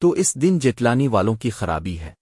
تو اس دن جٹلانی والوں کی خرابی ہے۔